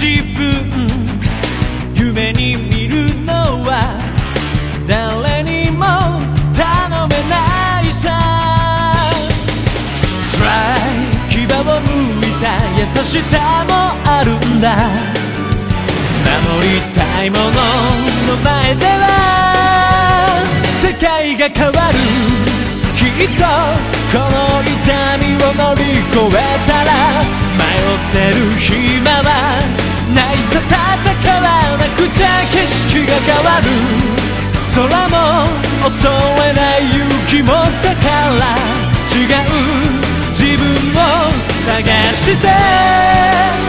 deep 優しさもあるんだ。守りたいものの前では世界が変わる。きっとこの痛みを乗り越えたら迷ってる暇はないさ戦わなくちゃ景色が変わる。空も襲えない勇気持ったから違う 探して飛び立てるはずさ